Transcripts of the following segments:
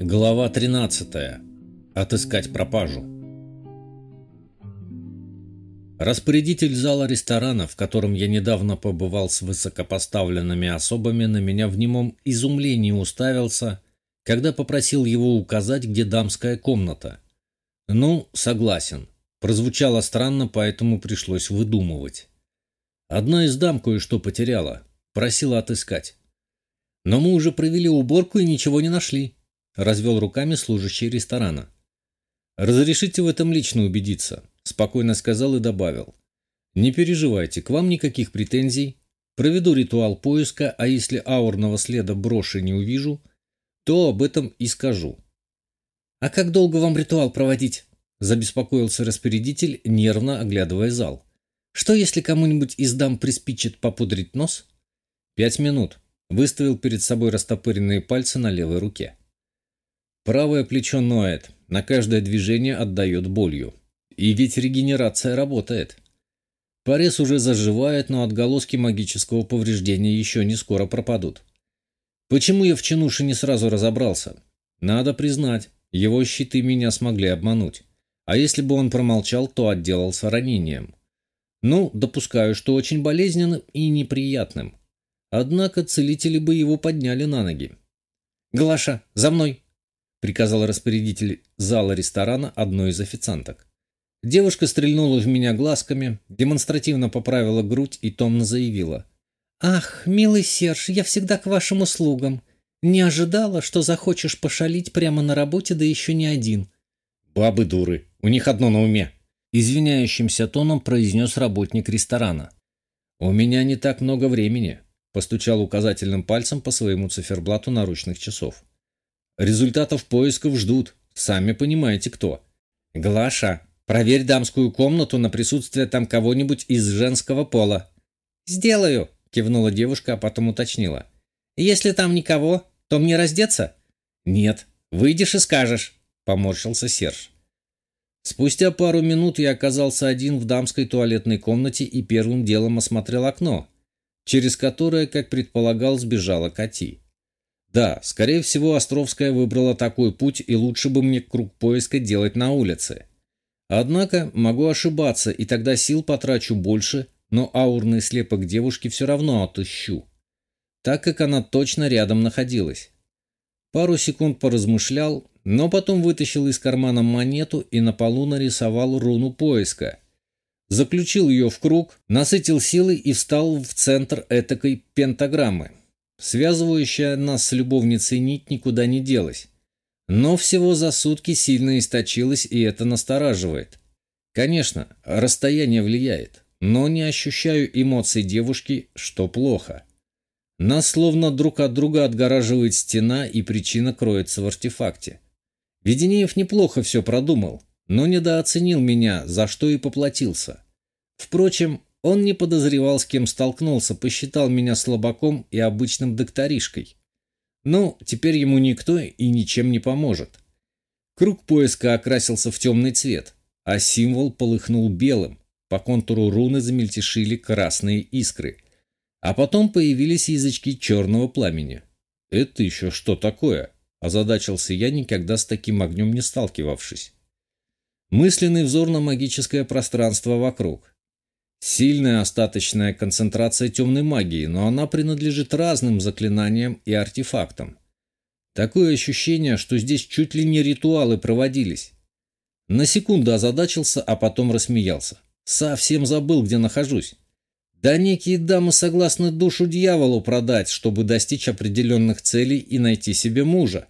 Глава 13. Отыскать пропажу. Распорядитель зала ресторана, в котором я недавно побывал с высокопоставленными особами, на меня в немом изумлении уставился, когда попросил его указать, где дамская комната. Ну, согласен. Прозвучало странно, поэтому пришлось выдумывать. Одна из дам кое-что потеряла, просила отыскать. Но мы уже провели уборку и ничего не нашли. — развел руками служащий ресторана. «Разрешите в этом лично убедиться», — спокойно сказал и добавил. «Не переживайте, к вам никаких претензий. Проведу ритуал поиска, а если аурного следа броши не увижу, то об этом и скажу». «А как долго вам ритуал проводить?» — забеспокоился распорядитель, нервно оглядывая зал. «Что, если кому-нибудь из дам приспичит попудрить нос?» «Пять минут», — выставил перед собой растопыренные пальцы на левой руке. Правое плечо ноет, на каждое движение отдает болью. И ведь регенерация работает. Порез уже заживает, но отголоски магического повреждения еще не скоро пропадут. Почему я в чинуше не сразу разобрался? Надо признать, его щиты меня смогли обмануть. А если бы он промолчал, то отделался ранением. Ну, допускаю, что очень болезненным и неприятным. Однако целители бы его подняли на ноги. «Глаша, за мной!» Приказал распорядитель зала ресторана одной из официанток. Девушка стрельнула в меня глазками, демонстративно поправила грудь и томно заявила. «Ах, милый Серж, я всегда к вашим услугам. Не ожидала, что захочешь пошалить прямо на работе, да еще не один». «Бабы дуры, у них одно на уме», — извиняющимся тоном произнес работник ресторана. «У меня не так много времени», — постучал указательным пальцем по своему циферблату наручных часов. Результатов поисков ждут. Сами понимаете, кто. Глаша, проверь дамскую комнату на присутствие там кого-нибудь из женского пола. Сделаю, кивнула девушка, а потом уточнила. Если там никого, то мне раздеться? Нет, выйдешь и скажешь, поморщился Серж. Спустя пару минут я оказался один в дамской туалетной комнате и первым делом осмотрел окно, через которое, как предполагал, сбежала Кати. Да, скорее всего, Островская выбрала такой путь, и лучше бы мне круг поиска делать на улице. Однако могу ошибаться, и тогда сил потрачу больше, но аурный слепок девушки все равно отыщу, так как она точно рядом находилась. Пару секунд поразмышлял, но потом вытащил из кармана монету и на полу нарисовал руну поиска. Заключил ее в круг, насытил силой и встал в центр этакой пентаграммы. Связывающая нас с любовницей нить никуда не делась. Но всего за сутки сильно источилась, и это настораживает. Конечно, расстояние влияет, но не ощущаю эмоций девушки, что плохо. Нас словно друг от друга отгораживает стена, и причина кроется в артефакте. Веденеев неплохо все продумал, но недооценил меня, за что и поплатился. Впрочем, он не подозревал, с кем столкнулся, посчитал меня слабаком и обычным докторишкой. Ну, теперь ему никто и ничем не поможет. Круг поиска окрасился в темный цвет, а символ полыхнул белым. По контуру руны замельтешили красные искры. А потом появились язычки черного пламени. «Это еще что такое?» – озадачился я, никогда с таким огнем не сталкивавшись. Мысленный взор на магическое пространство вокруг. Сильная остаточная концентрация темной магии, но она принадлежит разным заклинаниям и артефактам. Такое ощущение, что здесь чуть ли не ритуалы проводились. На секунду озадачился, а потом рассмеялся. Совсем забыл, где нахожусь. Да некие дамы согласны душу дьяволу продать, чтобы достичь определенных целей и найти себе мужа.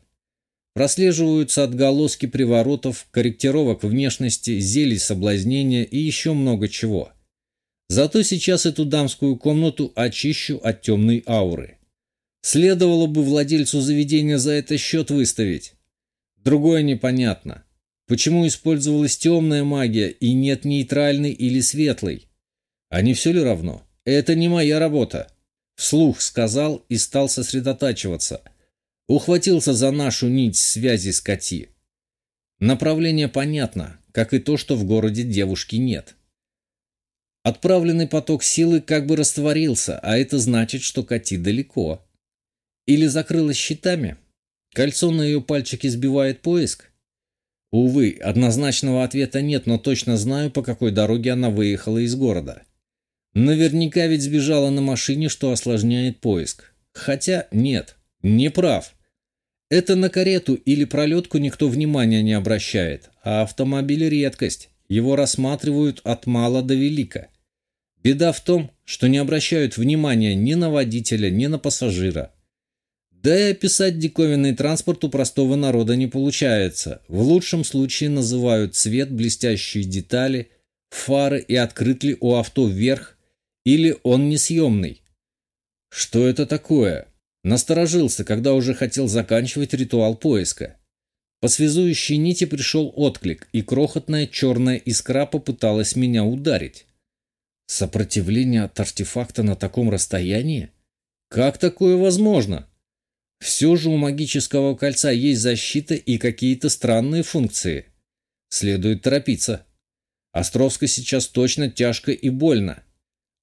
Прослеживаются отголоски приворотов, корректировок внешности, зелий соблазнения и еще много чего. Зато сейчас эту дамскую комнату очищу от темной ауры. Следовало бы владельцу заведения за это счет выставить. Другое непонятно. Почему использовалась темная магия и нет нейтральной или светлой? А не все ли равно? Это не моя работа. Вслух сказал и стал сосредотачиваться. Ухватился за нашу нить связи с Кати. Направление понятно, как и то, что в городе девушки нет. Отправленный поток силы как бы растворился, а это значит, что Кати далеко. Или закрылась щитами? Кольцо на ее пальчике сбивает поиск? Увы, однозначного ответа нет, но точно знаю, по какой дороге она выехала из города. Наверняка ведь сбежала на машине, что осложняет поиск. Хотя нет, не прав. Это на карету или пролетку никто внимания не обращает, а автомобиль – редкость. Его рассматривают от мала до велика. Беда в том, что не обращают внимания ни на водителя, ни на пассажира. Да и описать диковинный транспорт у простого народа не получается. В лучшем случае называют цвет, блестящие детали, фары и открыт ли у авто вверх, или он несъемный. Что это такое? Насторожился, когда уже хотел заканчивать ритуал поиска. По связующей нити пришел отклик, и крохотная черная искра попыталась меня ударить. Сопротивление от артефакта на таком расстоянии? Как такое возможно? Все же у магического кольца есть защита и какие-то странные функции. Следует торопиться. Островска сейчас точно тяжко и больно.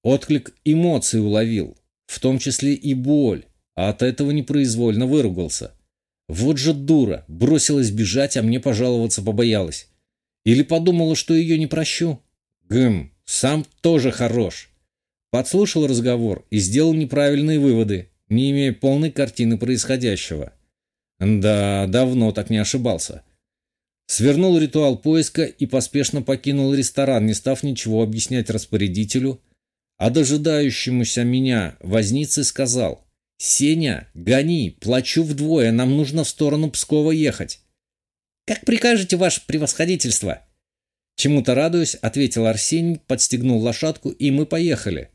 Отклик эмоций уловил, в том числе и боль, а от этого непроизвольно выругался. Вот же дура, бросилась бежать, а мне пожаловаться побоялась. Или подумала, что ее не прощу. Гм, сам тоже хорош. Подслушал разговор и сделал неправильные выводы не имея полной картины происходящего. Да, давно так не ошибался. Свернул ритуал поиска и поспешно покинул ресторан, не став ничего объяснять распорядителю, а дожидающемуся меня вознице сказал «Сеня, гони, плачу вдвое, нам нужно в сторону Пскова ехать». «Как прикажете, ваше превосходительство?» Чему-то радуюсь, ответил Арсений, подстегнул лошадку, и мы поехали.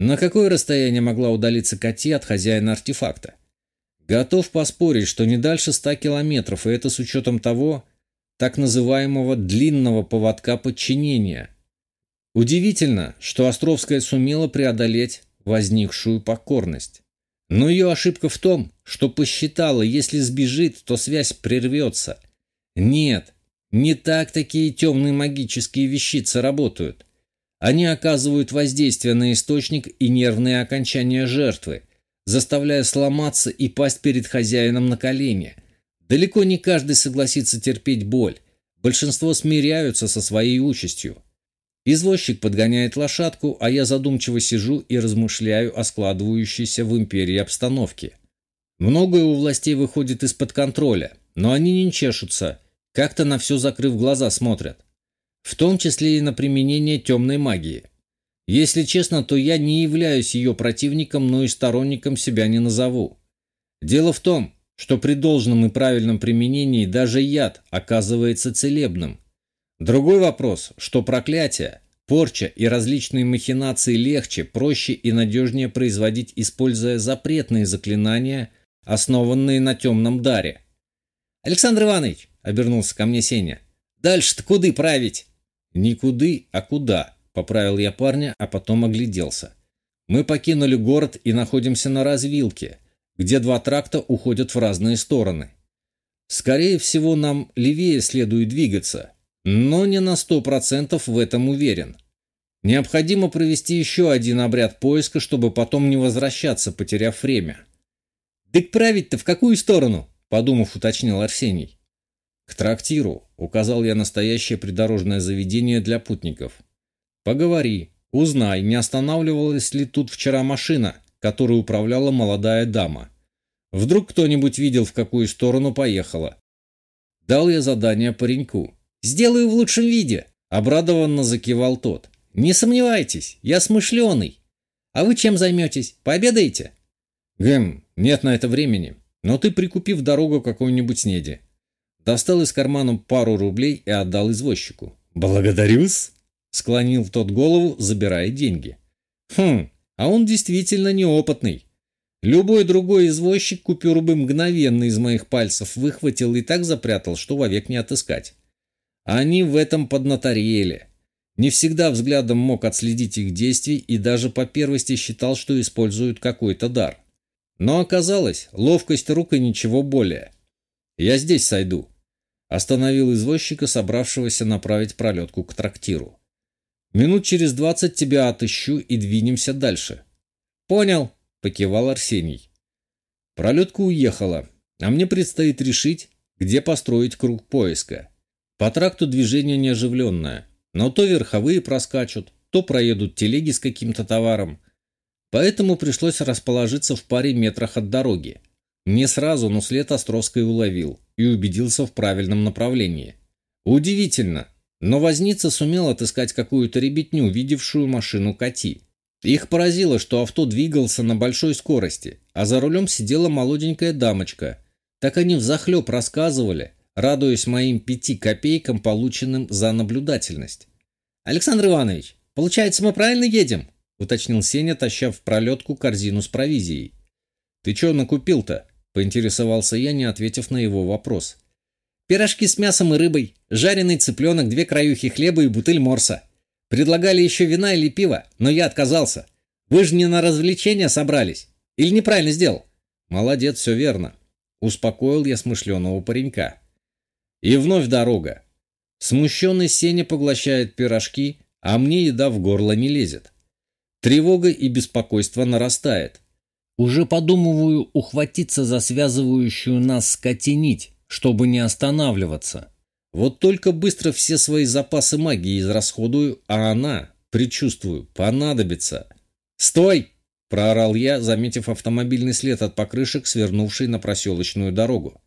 На какое расстояние могла удалиться Кати от хозяина артефакта? Готов поспорить, что не дальше ста километров, и это с учетом того, так называемого длинного поводка подчинения. Удивительно, что Островская сумела преодолеть возникшую покорность. Но ее ошибка в том, что посчитала, если сбежит, то связь прервется. Нет, не так такие темные магические вещицы работают. Они оказывают воздействие на источник и нервные окончания жертвы, заставляя сломаться и пасть перед хозяином на колени. Далеко не каждый согласится терпеть боль. Большинство смиряются со своей участью. Извозчик подгоняет лошадку, а я задумчиво сижу и размышляю о складывающейся в империи обстановке. Многое у властей выходит из-под контроля, но они не чешутся, как-то на все закрыв глаза смотрят в том числе и на применение темной магии. Если честно, то я не являюсь ее противником, но и сторонником себя не назову. Дело в том, что при должном и правильном применении даже яд оказывается целебным. Другой вопрос, что проклятие, порча и различные махинации легче, проще и надежнее производить, используя запретные заклинания, основанные на темном даре. «Александр Иванович!» — обернулся ко мне Сеня. «Дальше-то куды править?» «Никуды, а куда?» – поправил я парня, а потом огляделся. «Мы покинули город и находимся на развилке, где два тракта уходят в разные стороны. Скорее всего, нам левее следует двигаться, но не на сто процентов в этом уверен. Необходимо провести еще один обряд поиска, чтобы потом не возвращаться, потеряв время». «Так править-то в какую сторону?» – подумав, уточнил Арсений. «К трактиру», — указал я настоящее придорожное заведение для путников. «Поговори, узнай, не останавливалась ли тут вчера машина, которой управляла молодая дама. Вдруг кто-нибудь видел, в какую сторону поехала». Дал я задание пареньку. «Сделаю в лучшем виде», — обрадованно закивал тот. «Не сомневайтесь, я смышленый. А вы чем займетесь? Пообедаете?» «Гэм, нет на это времени. Но ты прикупи в дорогу какой-нибудь снеди. Достал из кармана пару рублей и отдал извозчику. «Благодарю-с!» — склонил тот голову, забирая деньги. «Хм, а он действительно неопытный. Любой другой извозчик купюру бы мгновенно из моих пальцев выхватил и так запрятал, что вовек не отыскать. Они в этом поднаторели. Не всегда взглядом мог отследить их действий и даже по первости считал, что используют какой-то дар. Но оказалось, ловкость рук и ничего более. Я здесь сойду. Остановил извозчика, собравшегося направить пролетку к трактиру. «Минут через двадцать тебя отыщу и двинемся дальше». «Понял», — покивал Арсений. Пролетка уехала. А мне предстоит решить, где построить круг поиска. По тракту движение неоживленное, но то верховые проскачут, то проедут телеги с каким-то товаром. Поэтому пришлось расположиться в паре метрах от дороги. Не сразу, но след Островской уловил и убедился в правильном направлении. Удивительно, но возница сумел отыскать какую-то ребятню, видевшую машину Кати. Их поразило, что авто двигался на большой скорости, а за рулем сидела молоденькая дамочка. Так они взахлеб рассказывали, радуясь моим пяти копейкам, полученным за наблюдательность. «Александр Иванович, получается, мы правильно едем?» — уточнил Сеня, таща в пролетку корзину с провизией. «Ты чё накупил-то?» — поинтересовался я, не ответив на его вопрос. «Пирожки с мясом и рыбой, жареный цыпленок, две краюхи хлеба и бутыль морса. Предлагали еще вина или пиво, но я отказался. Вы же не на развлечения собрались. Или неправильно сделал?» «Молодец, все верно», — успокоил я смышленого паренька. И вновь дорога. Смущенный Сеня поглощает пирожки, а мне еда в горло не лезет. Тревога и беспокойство нарастает. Уже подумываю ухватиться за связывающую нас скотинить, чтобы не останавливаться. Вот только быстро все свои запасы магии израсходую, а она, предчувствую, понадобится. «Стой!» – проорал я, заметив автомобильный след от покрышек, свернувший на проселочную дорогу.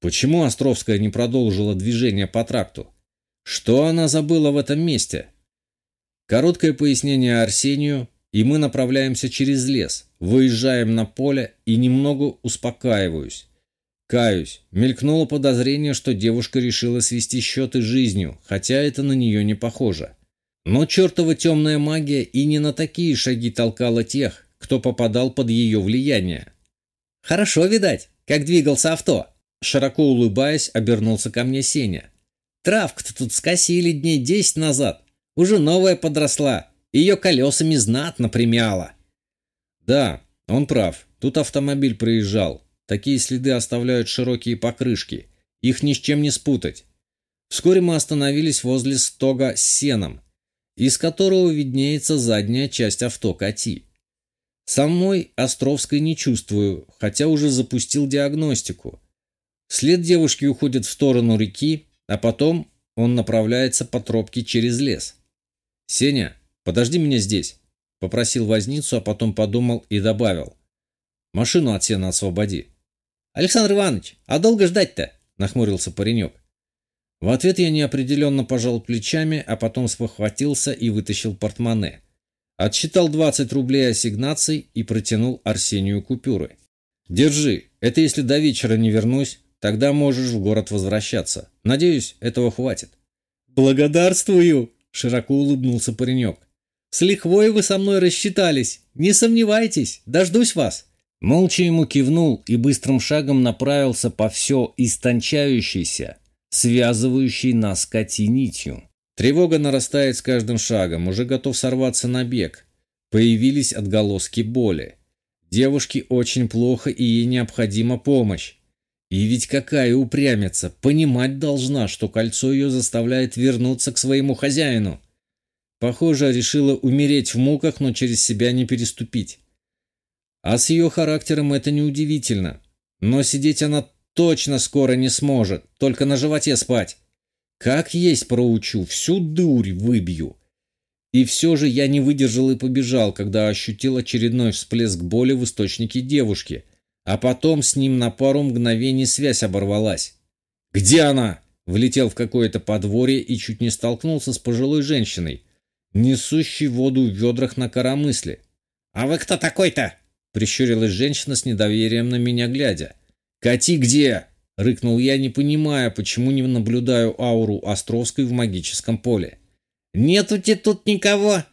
Почему Островская не продолжила движение по тракту? Что она забыла в этом месте? Короткое пояснение Арсению, и мы направляемся через лес, выезжаем на поле и немного успокаиваюсь. Каюсь, мелькнуло подозрение, что девушка решила свести счеты жизнью, хотя это на нее не похоже. Но чертова темная магия и не на такие шаги толкала тех, кто попадал под ее влияние. «Хорошо, видать, как двигался авто», Широко улыбаясь, обернулся ко мне Сеня. «Травку-то тут скосили дней десять назад. Уже новая подросла. Ее колесами знатно примяло». «Да, он прав. Тут автомобиль проезжал. Такие следы оставляют широкие покрышки. Их ни с чем не спутать. Вскоре мы остановились возле стога с сеном, из которого виднеется задняя часть авто Кати. Самой Островской не чувствую, хотя уже запустил диагностику. След девушки уходит в сторону реки, а потом он направляется по тропке через лес. «Сеня, подожди меня здесь», — попросил возницу, а потом подумал и добавил. «Машину от сена освободи». «Александр Иванович, а долго ждать-то?» — нахмурился паренек. В ответ я неопределенно пожал плечами, а потом спохватился и вытащил портмоне. Отсчитал 20 рублей ассигнаций и протянул Арсению купюры. «Держи, это если до вечера не вернусь, Тогда можешь в город возвращаться. Надеюсь, этого хватит». «Благодарствую!» — широко улыбнулся паренек. «С лихвой вы со мной рассчитались. Не сомневайтесь, дождусь вас». Молча ему кивнул и быстрым шагом направился по все истончающейся, связывающей нас нитью. Тревога нарастает с каждым шагом, уже готов сорваться на бег. Появились отголоски боли. Девушке очень плохо и ей необходима помощь. И ведь какая упрямица, понимать должна, что кольцо ее заставляет вернуться к своему хозяину. Похоже, решила умереть в муках, но через себя не переступить. А с ее характером это неудивительно. Но сидеть она точно скоро не сможет, только на животе спать. Как есть проучу, всю дурь выбью. И все же я не выдержал и побежал, когда ощутил очередной всплеск боли в источнике девушки – а потом с ним на пару мгновений связь оборвалась. «Где она?» Влетел в какое-то подворье и чуть не столкнулся с пожилой женщиной, несущей воду в ведрах на коромысле. «А вы кто такой-то?» Прищурилась женщина с недоверием на меня глядя. «Кати где?» — рыкнул я, не понимая, почему не наблюдаю ауру Островской в магическом поле. «Нету-те тут никого!»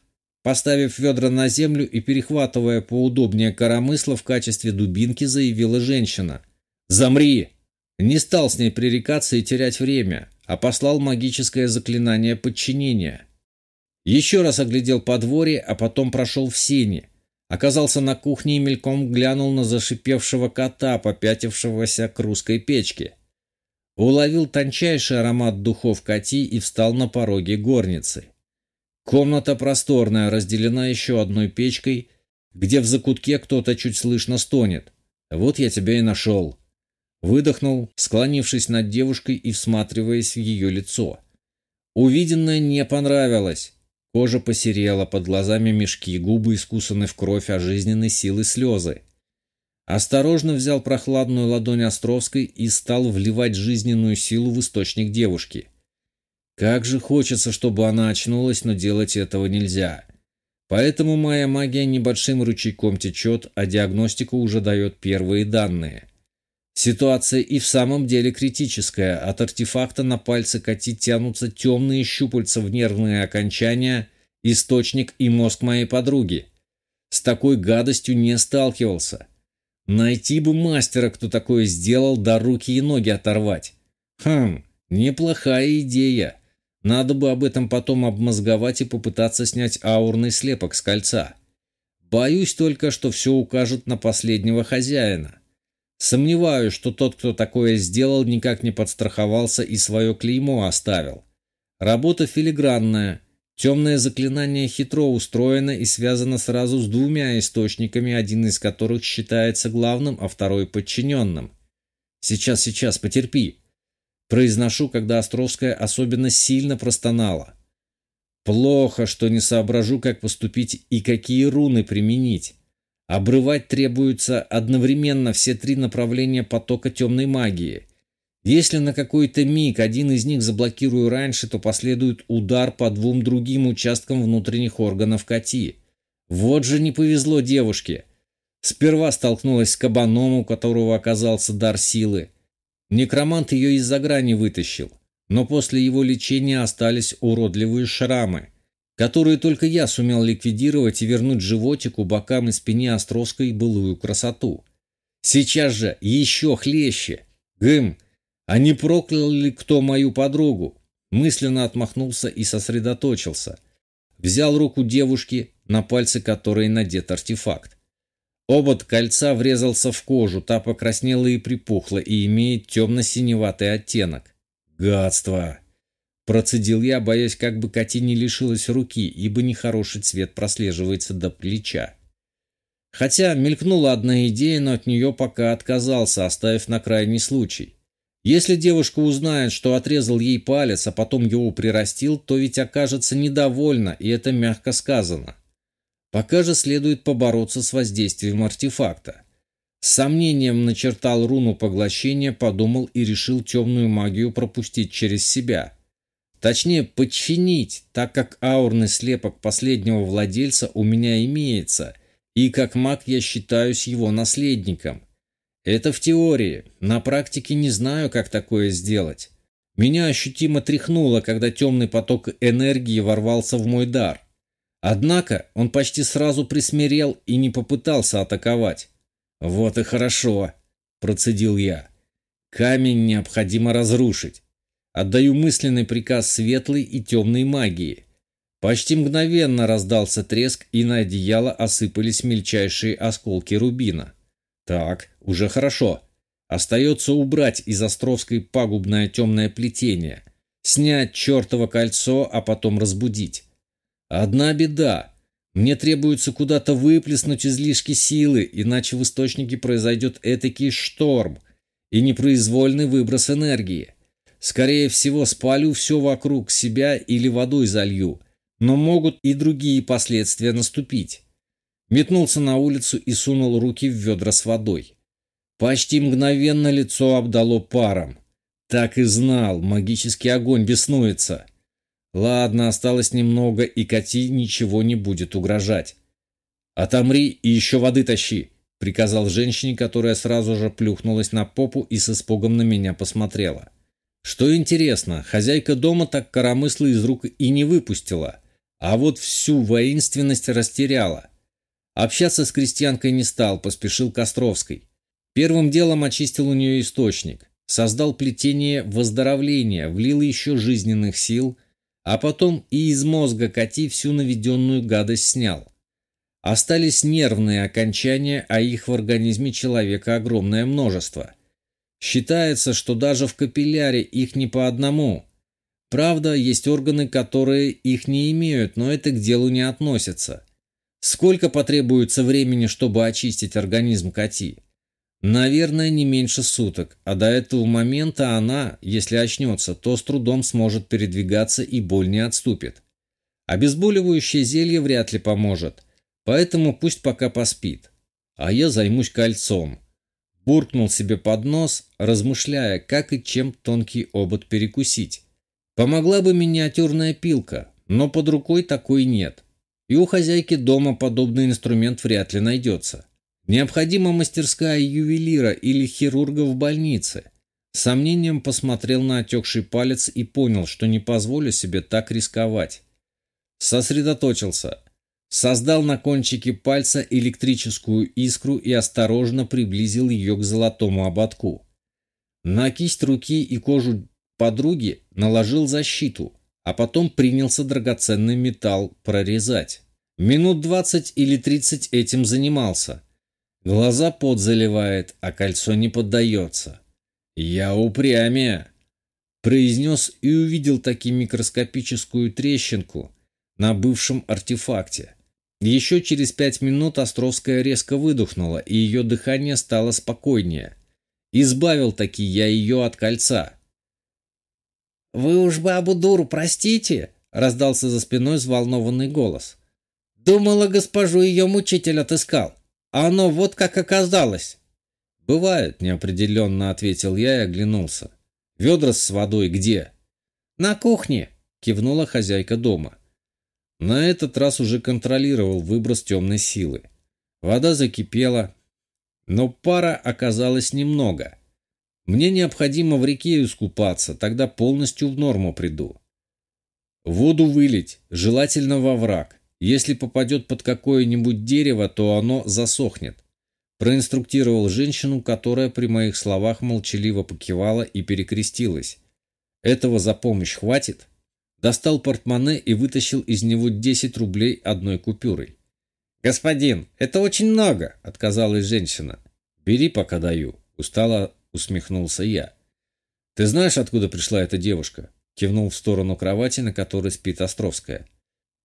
Поставив ведра на землю и перехватывая поудобнее коромысла в качестве дубинки, заявила женщина. «Замри!» Не стал с ней пререкаться и терять время, а послал магическое заклинание подчинения. Еще раз оглядел подворье, а потом прошел в сени. Оказался на кухне и мельком глянул на зашипевшего кота, попятившегося к русской печке. Уловил тончайший аромат духов коти и встал на пороге горницы. Комната просторная, разделена еще одной печкой, где в закутке кто-то чуть слышно стонет. Вот я тебя и нашел. Выдохнул, склонившись над девушкой и всматриваясь в ее лицо. Увиденное не понравилось. Кожа посерела, под глазами мешки, губы искусаны в кровь, а жизненной силы слезы. Осторожно взял прохладную ладонь Островской и стал вливать жизненную силу в источник девушки. Как же хочется, чтобы она очнулась, но делать этого нельзя. Поэтому моя магия небольшим ручейком течет, а диагностика уже дает первые данные. Ситуация и в самом деле критическая. От артефакта на пальце коти тянутся темные щупальца в нервные окончания, источник и мозг моей подруги. С такой гадостью не сталкивался. Найти бы мастера, кто такое сделал, да руки и ноги оторвать. Хм, неплохая идея. Надо бы об этом потом обмозговать и попытаться снять аурный слепок с кольца. Боюсь только, что все укажет на последнего хозяина. Сомневаюсь, что тот, кто такое сделал, никак не подстраховался и свое клеймо оставил. Работа филигранная, Темное заклинание хитро устроено и связано сразу с двумя источниками, один из которых считается главным, а второй подчиненным. «Сейчас, сейчас, потерпи!» Произношу, когда Островская особенно сильно простонала. Плохо, что не соображу, как поступить и какие руны применить. Обрывать требуется одновременно все три направления потока темной магии – если на какой-то миг один из них заблокирую раньше, то последует удар по двум другим участкам внутренних органов коти. Вот же не повезло девушке. Сперва столкнулась с кабаном, у которого оказался дар силы. Некромант ее из-за грани вытащил, но после его лечения остались уродливые шрамы, которые только я сумел ликвидировать и вернуть животику, бокам и спине Островской былую красоту. Сейчас же еще хлеще. Гым, а не проклял ли кто мою подругу? Мысленно отмахнулся и сосредоточился. Взял руку девушки, на пальце которой надет артефакт. Обод кольца врезался в кожу, та покраснела и припухла и имеет темно-синеватый оттенок. Гадство! Процедил я, боясь, как бы Кати не лишилась руки, ибо нехороший цвет прослеживается до плеча. Хотя мелькнула одна идея, но от нее пока отказался, оставив на крайний случай. Если девушка узнает, что отрезал ей палец, а потом его прирастил, то ведь окажется недовольна, и это мягко сказано. Пока же следует побороться с воздействием артефакта. С сомнением начертал руну поглощения, подумал и решил темную магию пропустить через себя. Точнее, подчинить, так как аурный слепок последнего владельца у меня имеется, и как маг я считаюсь его наследником. Это в теории. На практике не знаю, как такое сделать. Меня ощутимо тряхнуло, когда темный поток энергии ворвался в мой дар. Однако он почти сразу присмирел и не попытался атаковать. «Вот и хорошо», – процедил я. «Камень необходимо разрушить. Отдаю мысленный приказ светлой и темной магии». Почти мгновенно раздался треск, и на одеяло осыпались мельчайшие осколки рубина. Так, уже хорошо. Остается убрать из Островской пагубное темное плетение, снять чертово кольцо, а потом разбудить. Одна беда. Мне требуется куда-то выплеснуть излишки силы, иначе в источнике произойдет этакий шторм и непроизвольный выброс энергии. Скорее всего, спалю все вокруг себя или водой залью, но могут и другие последствия наступить. Метнулся на улицу и сунул руки в ведра с водой. Почти мгновенно лицо обдало паром. Так и знал, магический огонь беснуется. Ладно, осталось немного, и коти ничего не будет угрожать. «Отомри и еще воды тащи», — приказал женщине, которая сразу же плюхнулась на попу и с испугом на меня посмотрела. Что интересно, хозяйка дома так коромысло из рук и не выпустила, а вот всю воинственность растеряла. Общаться с крестьянкой не стал, поспешил к Островской. Первым делом очистил у нее источник, создал плетение выздоровления, влил еще жизненных сил, а потом и из мозга коти всю наведенную гадость снял. Остались нервные окончания, а их в организме человека огромное множество. Считается, что даже в капилляре их не по одному. Правда, есть органы, которые их не имеют, но это к делу не относится. Сколько потребуется времени, чтобы очистить организм коти? Наверное, не меньше суток, а до этого момента она, если очнется, то с трудом сможет передвигаться и боль не отступит. Обезболивающее зелье вряд ли поможет, поэтому пусть пока поспит. А я займусь кольцом. Буркнул себе под нос, размышляя, как и чем тонкий обод перекусить. Помогла бы миниатюрная пилка, но под рукой такой нет. И у хозяйки дома подобный инструмент вряд ли найдется. Необходима мастерская ювелира или хирурга в больнице. С сомнением посмотрел на отекший палец и понял, что не позволю себе так рисковать. Сосредоточился. Создал на кончике пальца электрическую искру и осторожно приблизил ее к золотому ободку. На кисть руки и кожу подруги наложил защиту, а потом принялся драгоценный металл прорезать. Минут двадцать или тридцать этим занимался. Глаза пот заливает, а кольцо не поддается. «Я упрямее!» Произнес и увидел таки микроскопическую трещинку на бывшем артефакте. Еще через пять минут Островская резко выдохнула, и ее дыхание стало спокойнее. Избавил таки я ее от кольца. «Вы уж бабу дуру простите!» — раздался за спиной взволнованный голос. «Думала, госпожу ее мучитель отыскал. А оно вот как оказалось. Бывает, неопределенно ответил я и оглянулся. Ведра с водой где? На кухне, кивнула хозяйка дома. На этот раз уже контролировал выброс темной силы. Вода закипела, но пара оказалось немного. Мне необходимо в реке искупаться, тогда полностью в норму приду. Воду вылить, желательно во враг. Если попадет под какое-нибудь дерево, то оно засохнет. Проинструктировал женщину, которая при моих словах молчаливо покивала и перекрестилась. Этого за помощь хватит? Достал портмоне и вытащил из него 10 рублей одной купюрой. «Господин, это очень много!» – отказалась женщина. «Бери, пока даю», – устало усмехнулся я. «Ты знаешь, откуда пришла эта девушка?» – кивнул в сторону кровати, на которой спит Островская.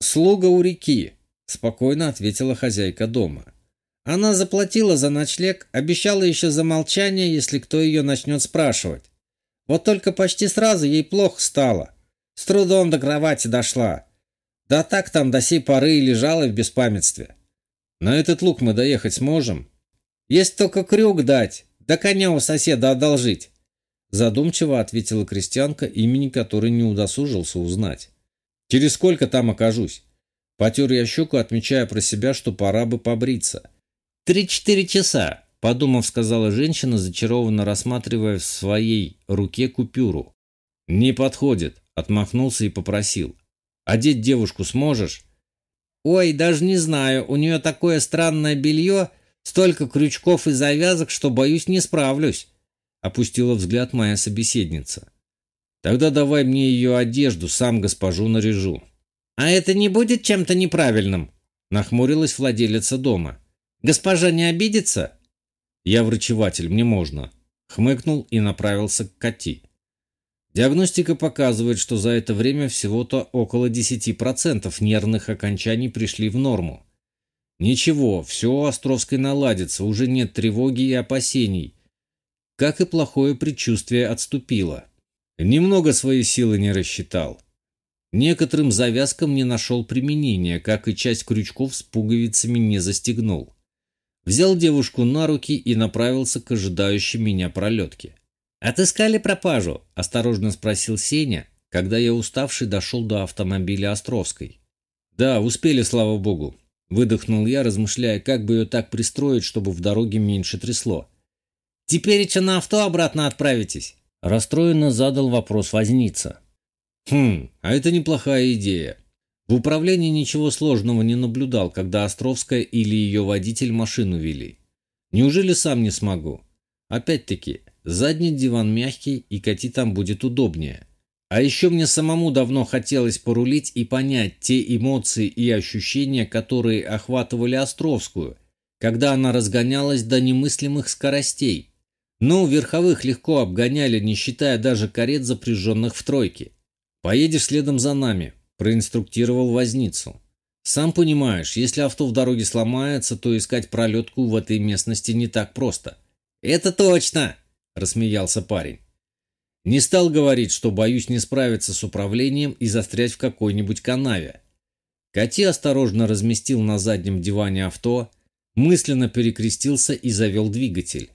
«Слуга у реки», — спокойно ответила хозяйка дома. Она заплатила за ночлег, обещала еще за молчание, если кто ее начнет спрашивать. Вот только почти сразу ей плохо стало. С трудом до кровати дошла. Да так там до сей поры и лежала в беспамятстве. На этот лук мы доехать сможем? Есть только крюк дать, да коня у соседа одолжить. Задумчиво ответила крестьянка, имени которой не удосужился узнать. Через сколько там окажусь? Потер я щеку, отмечая про себя, что пора бы побриться. «Три-четыре часа», — подумав, сказала женщина, зачарованно рассматривая в своей руке купюру. «Не подходит», — отмахнулся и попросил. «Одеть девушку сможешь?» «Ой, даже не знаю, у нее такое странное белье, столько крючков и завязок, что, боюсь, не справлюсь», — опустила взгляд моя собеседница. Тогда давай мне ее одежду, сам госпожу наряжу. А это не будет чем-то неправильным? Нахмурилась владелица дома. Госпожа не обидится? Я врачеватель, мне можно. Хмыкнул и направился к Кати. Диагностика показывает, что за это время всего-то около 10% нервных окончаний пришли в норму. Ничего, все у Островской наладится, уже нет тревоги и опасений. Как и плохое предчувствие отступило. Немного свои силы не рассчитал. Некоторым завязкам не нашел применения, как и часть крючков с пуговицами не застегнул. Взял девушку на руки и направился к ожидающей меня пролетке. «Отыскали пропажу?» – осторожно спросил Сеня, когда я уставший дошел до автомобиля Островской. «Да, успели, слава богу», – выдохнул я, размышляя, как бы ее так пристроить, чтобы в дороге меньше трясло. «Теперь еще на авто обратно отправитесь?» Расстроенно задал вопрос возница. Хм, а это неплохая идея. В управлении ничего сложного не наблюдал, когда Островская или ее водитель машину вели. Неужели сам не смогу? Опять-таки, задний диван мягкий, и кати там будет удобнее. А еще мне самому давно хотелось порулить и понять те эмоции и ощущения, которые охватывали Островскую, когда она разгонялась до немыслимых скоростей. Ну, верховых легко обгоняли, не считая даже карет, запряженных в тройке. «Поедешь следом за нами», – проинструктировал возницу. «Сам понимаешь, если авто в дороге сломается, то искать пролетку в этой местности не так просто. Это точно, рассмеялся парень. Не стал говорить, что боюсь не справиться с управлением и застрять в какой-нибудь канаве. Коти осторожно разместил на заднем диване авто, мысленно перекрестился и завел двигатель.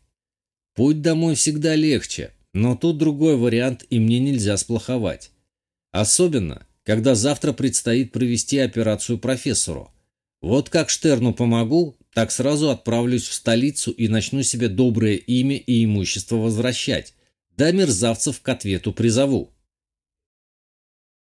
Путь домой всегда легче, но тут другой вариант, и мне нельзя сплоховать. Особенно, когда завтра предстоит провести операцию профессору. Вот как Штерну помогу, так сразу отправлюсь в столицу и начну себе доброе имя и имущество возвращать. Да мерзавцев к ответу призову.